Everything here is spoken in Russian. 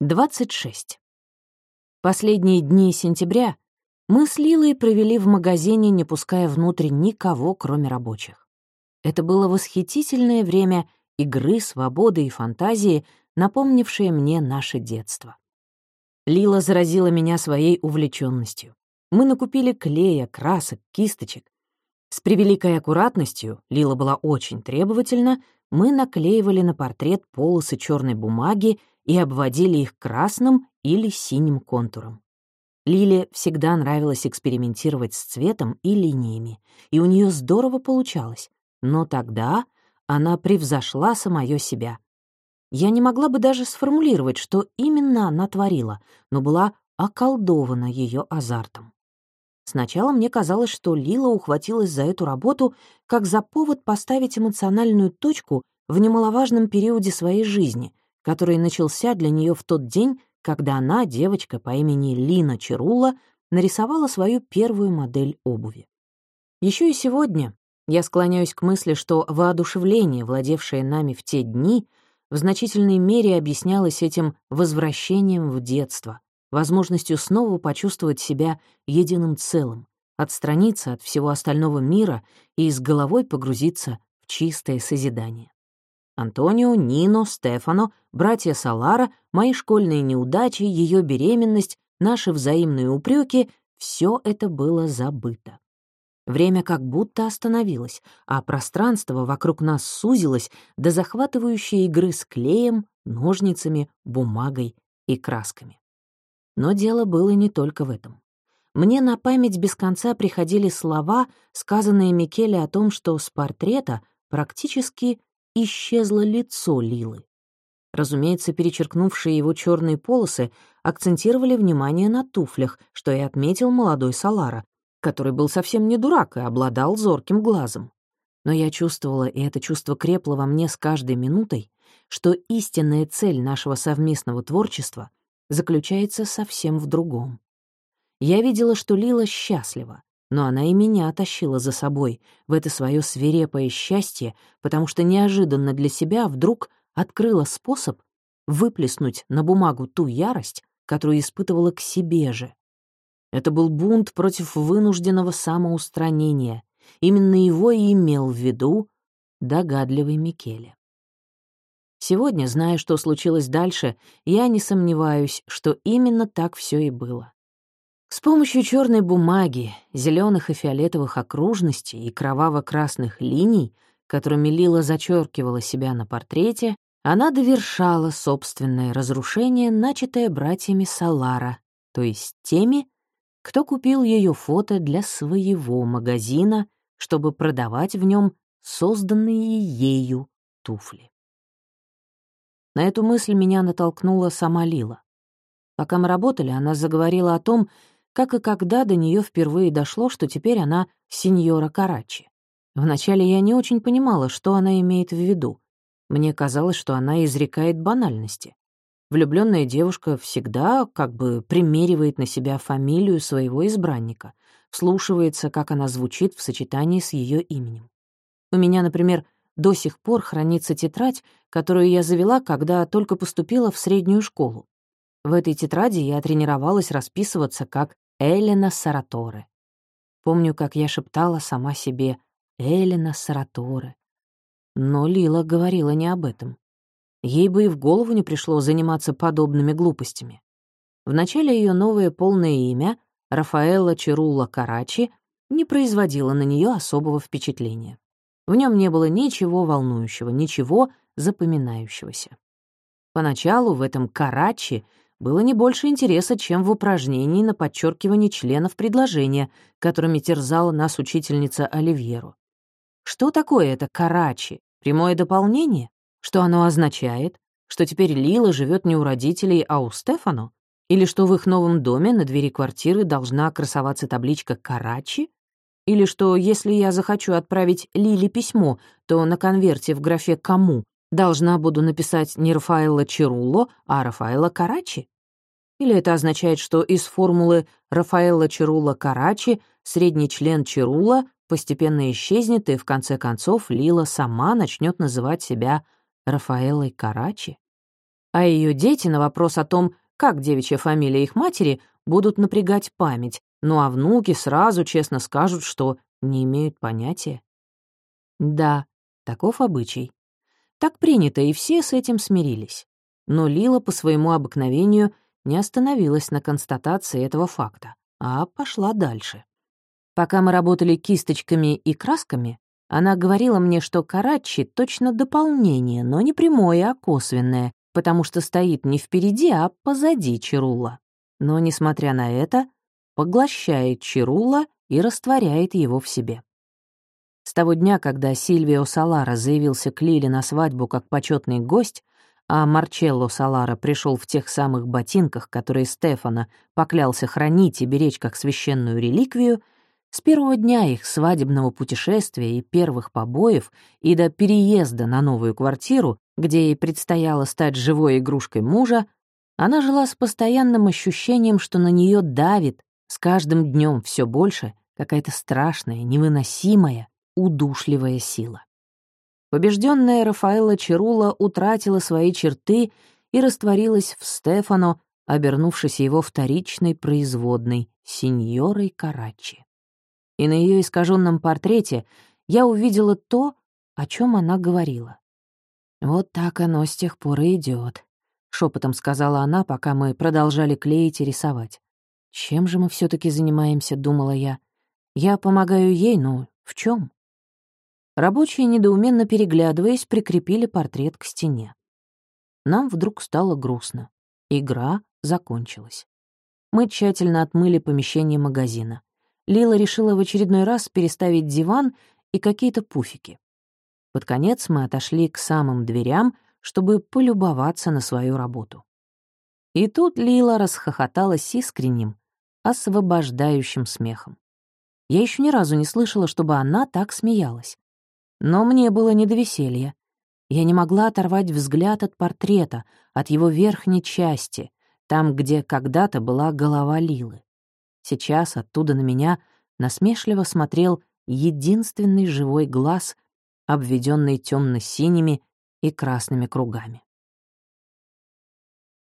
26. Последние дни сентября мы с Лилой провели в магазине, не пуская внутрь никого, кроме рабочих. Это было восхитительное время игры, свободы и фантазии, напомнившее мне наше детство. Лила заразила меня своей увлеченностью. Мы накупили клея, красок, кисточек. С превеликой аккуратностью, Лила была очень требовательна, мы наклеивали на портрет полосы черной бумаги и обводили их красным или синим контуром. Лиле всегда нравилось экспериментировать с цветом и линиями, и у нее здорово получалось, но тогда она превзошла самое себя. Я не могла бы даже сформулировать, что именно она творила, но была околдована ее азартом. Сначала мне казалось, что Лила ухватилась за эту работу как за повод поставить эмоциональную точку в немаловажном периоде своей жизни, который начался для нее в тот день, когда она, девочка по имени Лина Чарула, нарисовала свою первую модель обуви. Еще и сегодня я склоняюсь к мысли, что воодушевление, владевшее нами в те дни, в значительной мере объяснялось этим возвращением в детство, возможностью снова почувствовать себя единым целым, отстраниться от всего остального мира и с головой погрузиться в чистое созидание. Антонио, Нино, Стефано, братья Салара, мои школьные неудачи, ее беременность, наши взаимные упреки — все это было забыто. Время как будто остановилось, а пространство вокруг нас сузилось до захватывающей игры с клеем, ножницами, бумагой и красками. Но дело было не только в этом. Мне на память без конца приходили слова, сказанные Микеле о том, что с портрета практически исчезло лицо Лилы. Разумеется, перечеркнувшие его черные полосы акцентировали внимание на туфлях, что и отметил молодой Салара, который был совсем не дурак и обладал зорким глазом. Но я чувствовала, и это чувство крепло во мне с каждой минутой, что истинная цель нашего совместного творчества заключается совсем в другом. Я видела, что Лила счастлива, но она и меня тащила за собой в это свое свирепое счастье, потому что неожиданно для себя вдруг открыла способ выплеснуть на бумагу ту ярость, которую испытывала к себе же. Это был бунт против вынужденного самоустранения. Именно его и имел в виду догадливый Микеле. Сегодня, зная, что случилось дальше, я не сомневаюсь, что именно так все и было. С помощью черной бумаги, зеленых и фиолетовых окружностей и кроваво-красных линий, которыми Лила зачеркивала себя на портрете, она довершала собственное разрушение, начатое братьями Салара, то есть теми, кто купил ее фото для своего магазина, чтобы продавать в нем созданные ею туфли. На эту мысль меня натолкнула сама Лила. Пока мы работали, она заговорила о том, как и когда до нее впервые дошло, что теперь она сеньора Карачи. Вначале я не очень понимала, что она имеет в виду. Мне казалось, что она изрекает банальности. Влюбленная девушка всегда как бы примеривает на себя фамилию своего избранника, вслушивается, как она звучит в сочетании с ее именем. У меня, например, до сих пор хранится тетрадь, которую я завела, когда только поступила в среднюю школу. В этой тетради я тренировалась расписываться как Элена Сараторе. Помню, как я шептала сама себе «Элена Сараторе». Но Лила говорила не об этом. Ей бы и в голову не пришло заниматься подобными глупостями. Вначале ее новое полное имя, Рафаэлла Чирула Карачи, не производило на нее особого впечатления. В нем не было ничего волнующего, ничего запоминающегося. Поначалу в этом Карачи было не больше интереса, чем в упражнении на подчеркивание членов предложения, которыми терзала нас учительница Оливьеру. Что такое это карачи? Прямое дополнение? Что оно означает? Что теперь Лила живет не у родителей, а у Стефану? Или что в их новом доме на двери квартиры должна красоваться табличка «Карачи»? Или что, если я захочу отправить Лиле письмо, то на конверте в графе «Кому» Должна буду написать не Рафаэлла Чирулло, а Рафаэлла Карачи? Или это означает, что из формулы Рафаэлла Чирулла Карачи средний член Чирула постепенно исчезнет, и в конце концов Лила сама начнет называть себя Рафаэллой Карачи? А ее дети на вопрос о том, как девичья фамилия их матери, будут напрягать память, ну а внуки сразу честно скажут, что не имеют понятия. Да, таков обычай. Так принято, и все с этим смирились. Но Лила по своему обыкновению не остановилась на констатации этого факта, а пошла дальше. Пока мы работали кисточками и красками, она говорила мне, что Карачи точно дополнение, но не прямое, а косвенное, потому что стоит не впереди, а позади Чирула. Но, несмотря на это, поглощает Чирула и растворяет его в себе. С того дня, когда Сильвио Салара заявился к Лиле на свадьбу как почетный гость, а Марчелло Салара пришел в тех самых ботинках, которые Стефана поклялся хранить и беречь как священную реликвию, с первого дня их свадебного путешествия и первых побоев и до переезда на новую квартиру, где ей предстояло стать живой игрушкой мужа, она жила с постоянным ощущением, что на нее давит с каждым днем все больше какая-то страшная, невыносимая, удушливая сила. Побежденная Рафаэла Чирула утратила свои черты и растворилась в Стефано, обернувшись его вторичной производной, сеньорой Карачи. И на ее искаженном портрете я увидела то, о чем она говорила. «Вот так оно с тех пор и идет, шепотом сказала она, пока мы продолжали клеить и рисовать. «Чем же мы все таки занимаемся?» — думала я. «Я помогаю ей, но в чем? Рабочие, недоуменно переглядываясь, прикрепили портрет к стене. Нам вдруг стало грустно. Игра закончилась. Мы тщательно отмыли помещение магазина. Лила решила в очередной раз переставить диван и какие-то пуфики. Под конец мы отошли к самым дверям, чтобы полюбоваться на свою работу. И тут Лила расхохоталась искренним, освобождающим смехом. Я еще ни разу не слышала, чтобы она так смеялась. Но мне было не до веселья. Я не могла оторвать взгляд от портрета, от его верхней части, там, где когда-то была голова Лилы. Сейчас оттуда на меня насмешливо смотрел единственный живой глаз, обведенный темно синими и красными кругами.